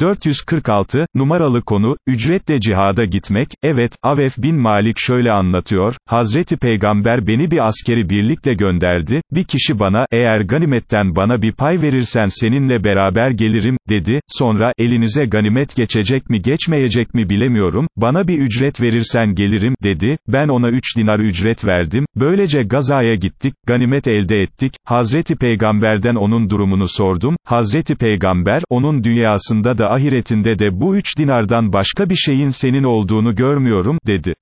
446, numaralı konu, ücretle cihada gitmek, evet, Avef bin Malik şöyle anlatıyor, Hazreti Peygamber beni bir askeri birlikle gönderdi, bir kişi bana, eğer ganimetten bana bir pay verirsen seninle beraber gelirim, dedi, sonra, elinize ganimet geçecek mi geçmeyecek mi bilemiyorum, bana bir ücret verirsen gelirim, dedi, ben ona üç dinar ücret verdim, böylece gazaya gittik, ganimet elde ettik, Hazreti Peygamberden onun durumunu sordum, Hazreti Peygamber, onun dünyasında da ahiretinde de bu üç dinardan başka bir şeyin senin olduğunu görmüyorum, dedi.